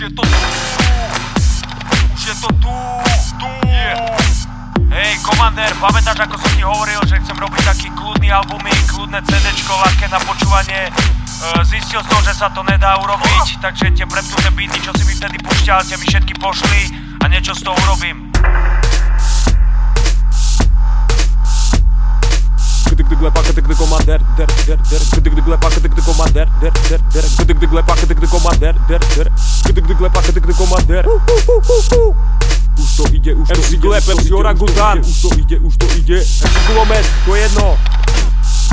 Už je to tu. Už je to tu. Tu. Yeah. Hej, komandér, pamätáš, ako som ti hovoril, že chcem robiť taký kľudný albumy, kľudné CDčko, ľahké na počúvanie. E, zistil som, že sa to nedá urobiť, takže tie prepnuté beaty, čo si mi vtedy púšťal, tie mi všetky pošli a niečo z toho urobím. Glepa kıtık dık oman der der der der Gıdık dık glepa kıtık dık oman der der der der Gıdık Gıdık Už to ide, už to ide, Gleb, už to MC ide, už to ide, už to ide MC Kulomet, to je jedno.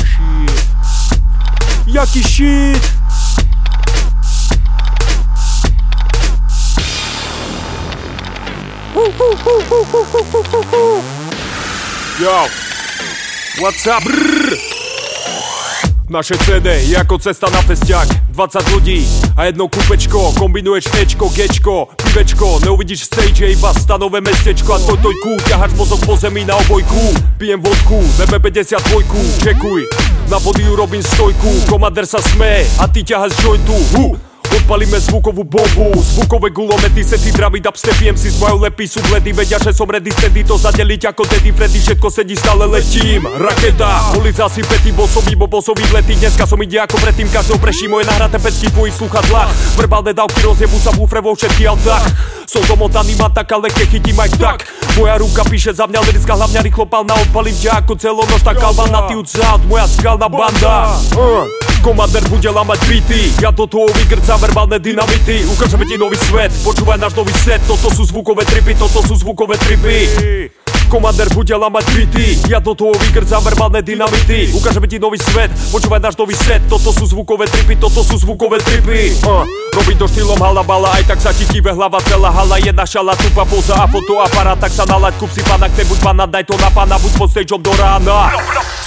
Shit. Jaký shit? Yo, what's up? Brrr. Naše CD je ako cesta na festiak. 20 ľudí a jedno kúpečko. Kombinuješ Ečko, Gčko, pivečko. Neuvidíš stage, je iba stanové mestečko. A toj tojku, ťaháš mozog po zemi na obojku. Pijem vodku, nebe 52 Čekuj, na podiu robím stojku. Komander sa smeje a ty ťaháš jointu. Hu, Odpalíme zvukovú bombu Zvukové gulomety, sety, dravy, dubstep MC z mojou lepí sú bledy Vedia, že som ready steady To zadeliť ako Teddy Freddy Všetko sedí, stále letím. Raketa, boli zasype ty bosovi Bo bosovi lety Dneska som ide ako predtým Každou preší moje nahraté pecky v mojich sluchadlách. Verbálne dávky rozjebu sa v úfre vo všetkých altách Som domotaný, mám tak, ale keď chytím aj tak. Moja ruka píše za mňa lirická hlavňa rýchlo palná Odpalím ťa ako celonož, tak kalba na out Moja skalná banda. Uh. Komander bude lamať beaty Ja do toho vygrcam verbálne dynamity. Ukážeme ti nový svet, počúvaj náš nový set. Toto sú zvukové tripy, toto sú zvukové tripy Komander bude lamať beaty Ja do toho vygrcam verbálne dynamity. Ukážeme ti nový svet, počúvaj náš nový set. Toto sú zvukové tripy, toto sú zvukové tripy. Uh. Robiť to štýlom halabala, aj tak sa ti kýve hlava celá. Hala Je naša tupa poza a fotoaparát Tak sa nalaď, kup si pana, nebuď pana, daj to na pana Buď pod stageom do rána.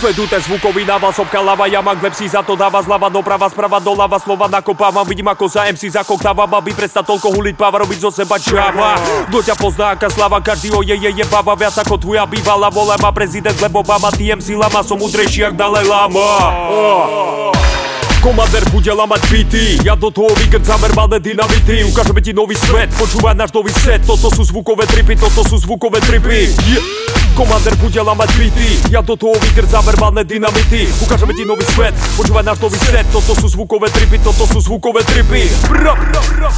Sleduj ten zvukový nával, som kalava, ja mám gleb si za to dáva zľava doprava, sprava doľava, slova nakopávam, vidím ako za MC zakoktávam, aby prestať toľko huliť páva, robiť zo seba čáva. Kto ťa pozná, aká slava, každý o je, je, je baba, viac ako tvoja bývala, volá ma prezident, lebo Obama, ty MC lama, som udrejší jak Dalaj Lama. Komander bude lamať beaty Ja do toho vygrcam verbálne dynamity. Ukážeme ti nový svet, počúvaj náš nový set. Toto sú zvukové tripy, toto sú zvukové tripy. Komander bude lamať beaty Ja do toho vygrcam verbálne dynamity. Ukážeme ti nový svet, počúvaj náš nový set. Toto sú zvukové tripy, toto sú zvukové tripy. Bra, bra, bra.